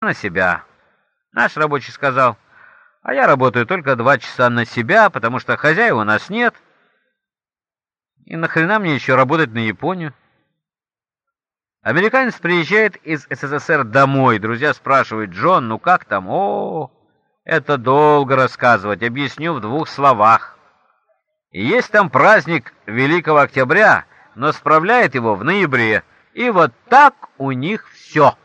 на себя. Наш рабочий сказал, а я работаю только два часа на себя, потому что хозяева у нас нет. И нахрена мне еще работать на Японию? Американец приезжает из СССР домой. Друзья спрашивают, Джон, ну как там? О, это долго рассказывать, объясню в двух словах. Есть там праздник Великого Октября, но справляет его в ноябре. И вот так у них все.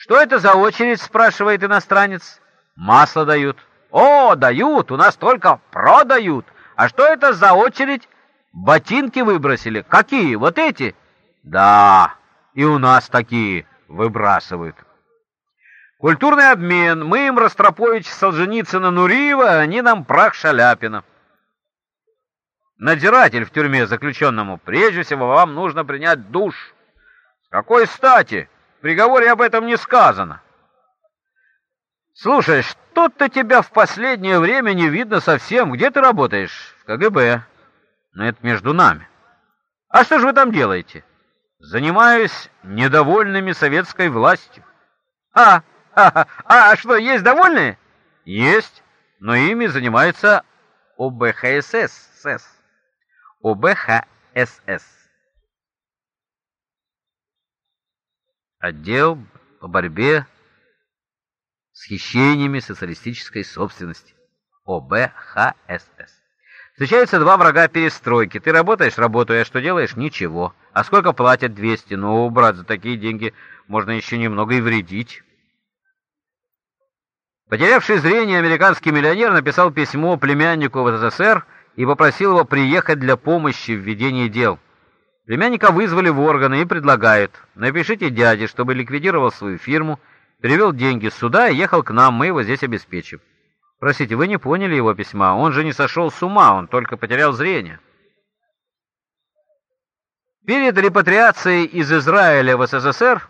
«Что это за очередь?» — спрашивает иностранец. «Масло дают». «О, дают! У нас только продают. А что это за очередь?» Ботинки выбросили. Какие? Вот эти? Да, и у нас такие выбрасывают. Культурный обмен. Мы им Ростропович, Солженицына, Нуриева, а они нам прах Шаляпина. Надзиратель в тюрьме заключенному. Прежде всего вам нужно принять душ. С какой стати? В приговоре об этом не сказано. Слушай, что-то тебя в последнее время не видно совсем. Где ты работаешь? В КГБ. Но это между нами. А что же вы там делаете? Занимаюсь недовольными советской властью. А, а, а, а что, есть довольные? Есть, но ими занимается ОБХСС. ОБХСС. Отдел по борьбе с хищениями социалистической собственности. ОБХСС. Встречаются два врага перестройки. Ты работаешь, работаю, а что делаешь? Ничего. А сколько платят? 200. Ну, брат, за такие деньги можно еще немного и вредить. Потерявший зрение американский миллионер написал письмо племяннику в СССР и попросил его приехать для помощи в ведении дел. Племянника вызвали в органы и предлагают: "Напишите дяде, чтобы ликвидировал свою фирму, перевел деньги сюда и ехал к нам, мы его здесь обеспечим". Простите, вы не поняли его письма. Он же не сошел с ума, он только потерял зрение. Перед репатриацией из Израиля в СССР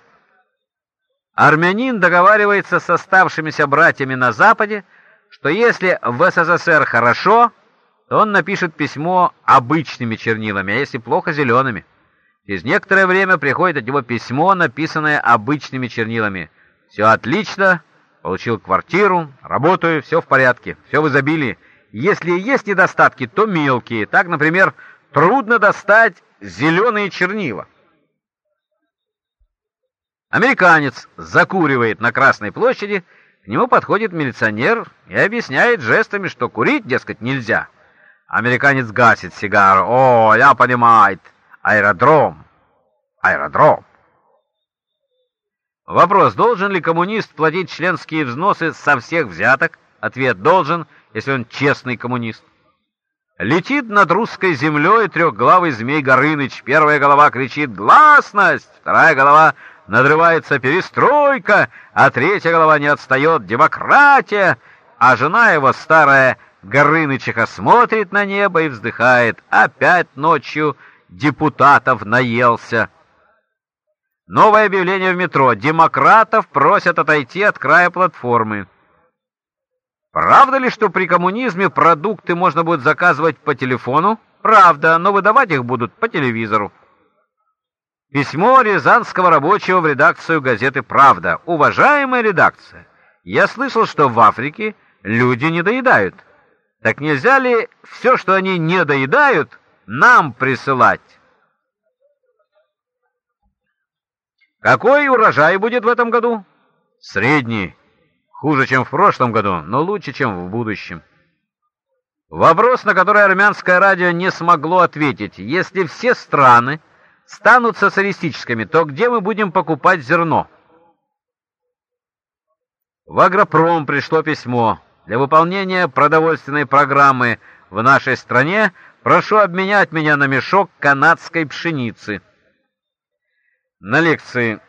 армянин договаривается с оставшимися братьями на Западе, что если в СССР хорошо, то он напишет письмо обычными чернилами, а если плохо зелеными. Через некоторое время приходит от него письмо, написанное обычными чернилами. Все отлично, Получил квартиру, работаю, все в порядке, все в изобилии. Если есть недостатки, то мелкие. Так, например, трудно достать зеленые чернила. Американец закуривает на Красной площади, к нему подходит милиционер и объясняет жестами, что курить, дескать, нельзя. Американец гасит сигару. «О, я понимаю, аэродром, аэродром». Вопрос, должен ли коммунист платить членские взносы со всех взяток? Ответ, должен, если он честный коммунист. Летит над русской землей трехглавый змей Горыныч. Первая голова кричит «Гласность!», вторая голова надрывается «Перестройка!», а третья голова не отстает «Демократия!», а жена его, старая Горынычиха, смотрит на небо и вздыхает «Опять ночью депутатов наелся!» Новое объявление в метро. Демократов просят отойти от края платформы. Правда ли, что при коммунизме продукты можно будет заказывать по телефону? Правда, но выдавать их будут по телевизору. Письмо рязанского рабочего в редакцию газеты «Правда». Уважаемая редакция, я слышал, что в Африке люди не доедают. Так нельзя ли все, что они не доедают, нам присылать? Какой урожай будет в этом году? Средний. Хуже, чем в прошлом году, но лучше, чем в будущем. Вопрос, на который армянское радио не смогло ответить. Если все страны станут социалистическими, то где мы будем покупать зерно? В Агропром пришло письмо. Для выполнения продовольственной программы в нашей стране прошу обменять меня на мешок канадской пшеницы. На лекции